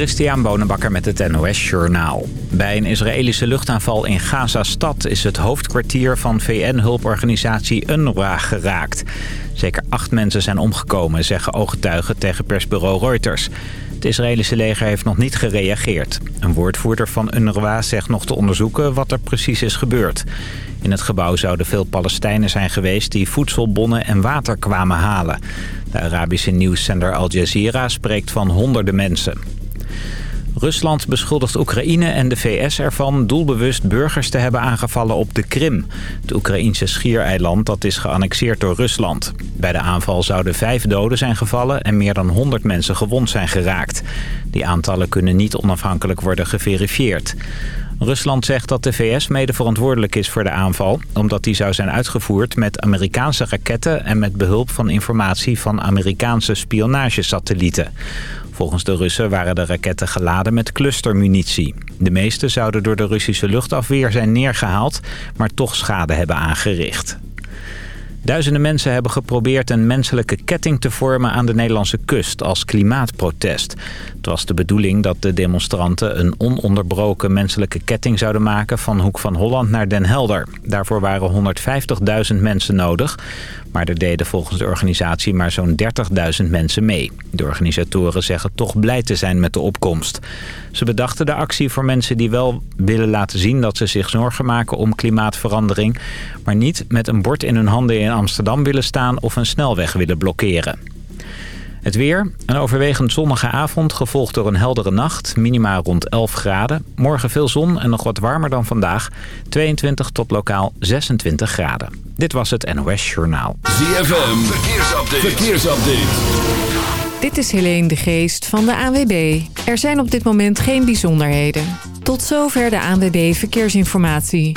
Christian Bonenbakker met het NOS Journaal. Bij een Israëlische luchtaanval in Gaza-stad is het hoofdkwartier van VN-hulporganisatie UNRWA geraakt. Zeker acht mensen zijn omgekomen, zeggen ooggetuigen tegen persbureau Reuters. Het Israëlische leger heeft nog niet gereageerd. Een woordvoerder van UNRWA zegt nog te onderzoeken wat er precies is gebeurd. In het gebouw zouden veel Palestijnen zijn geweest die voedselbonnen en water kwamen halen. De Arabische nieuwszender Al Jazeera spreekt van honderden mensen. Rusland beschuldigt Oekraïne en de VS ervan doelbewust burgers te hebben aangevallen op de Krim. Het Oekraïnse schiereiland dat is geannexeerd door Rusland. Bij de aanval zouden vijf doden zijn gevallen en meer dan 100 mensen gewond zijn geraakt. Die aantallen kunnen niet onafhankelijk worden geverifieerd. Rusland zegt dat de VS mede verantwoordelijk is voor de aanval... omdat die zou zijn uitgevoerd met Amerikaanse raketten... en met behulp van informatie van Amerikaanse spionagesatellieten. Volgens de Russen waren de raketten geladen met clustermunitie. De meeste zouden door de Russische luchtafweer zijn neergehaald... maar toch schade hebben aangericht. Duizenden mensen hebben geprobeerd een menselijke ketting te vormen aan de Nederlandse kust als klimaatprotest. Het was de bedoeling dat de demonstranten een ononderbroken menselijke ketting zouden maken van Hoek van Holland naar Den Helder. Daarvoor waren 150.000 mensen nodig. Maar er deden volgens de organisatie maar zo'n 30.000 mensen mee. De organisatoren zeggen toch blij te zijn met de opkomst. Ze bedachten de actie voor mensen die wel willen laten zien dat ze zich zorgen maken om klimaatverandering... maar niet met een bord in hun handen in Amsterdam willen staan of een snelweg willen blokkeren. Het weer, een overwegend zonnige avond, gevolgd door een heldere nacht. Minima rond 11 graden. Morgen veel zon en nog wat warmer dan vandaag. 22 tot lokaal 26 graden. Dit was het NOS Journaal. ZFM, verkeersupdate. verkeersupdate. Dit is Helene de Geest van de ANWB. Er zijn op dit moment geen bijzonderheden. Tot zover de ANWB Verkeersinformatie.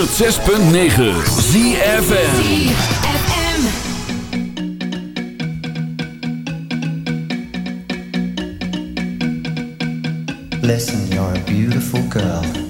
106.9 ZFN Listen, you're a beautiful girl.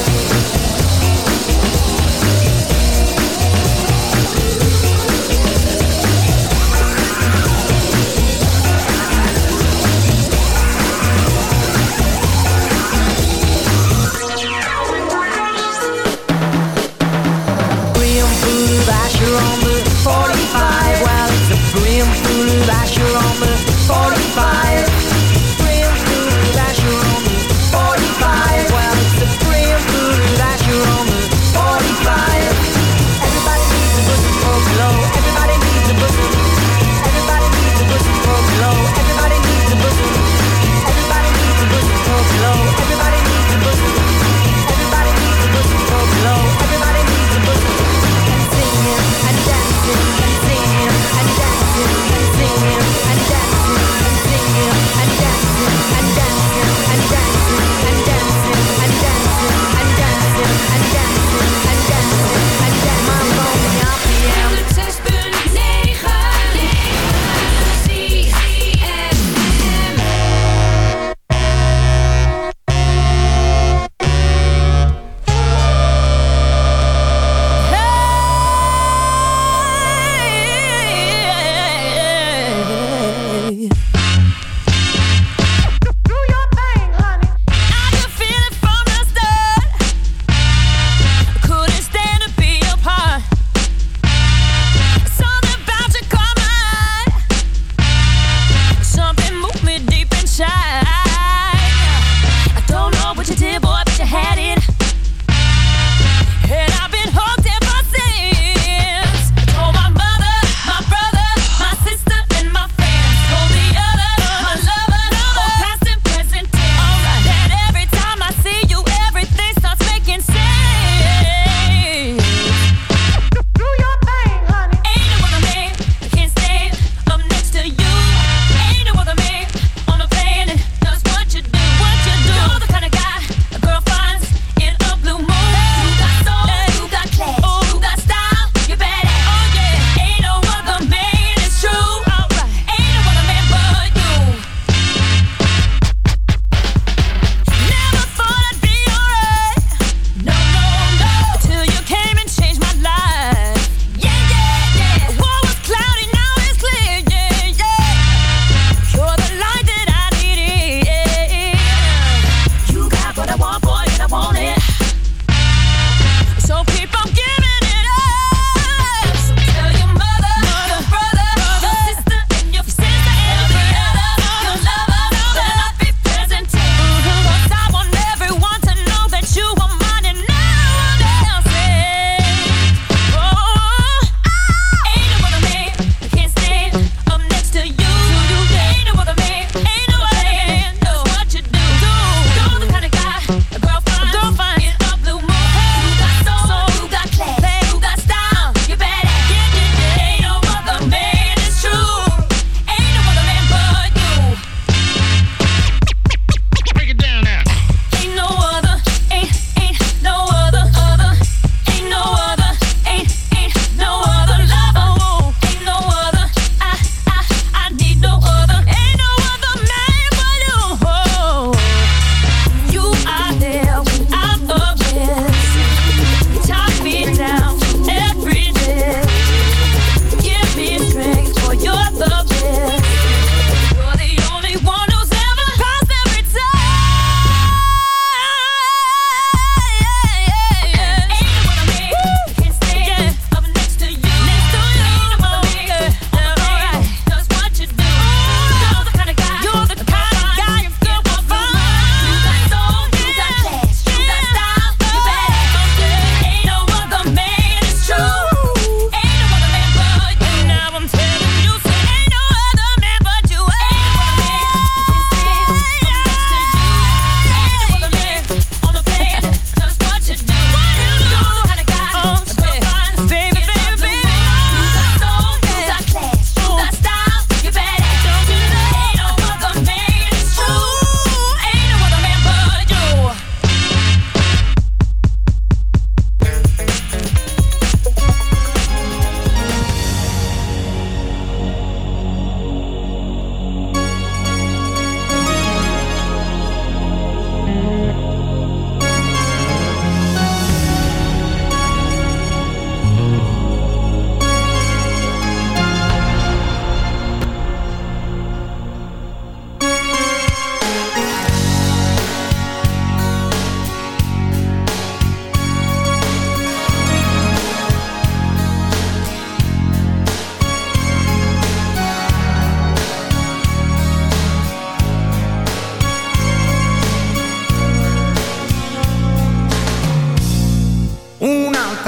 for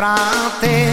pra ter.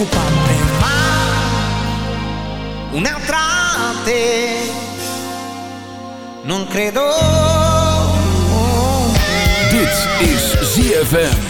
preoccupante, ma un'altra te non credo. Dit is ZFM.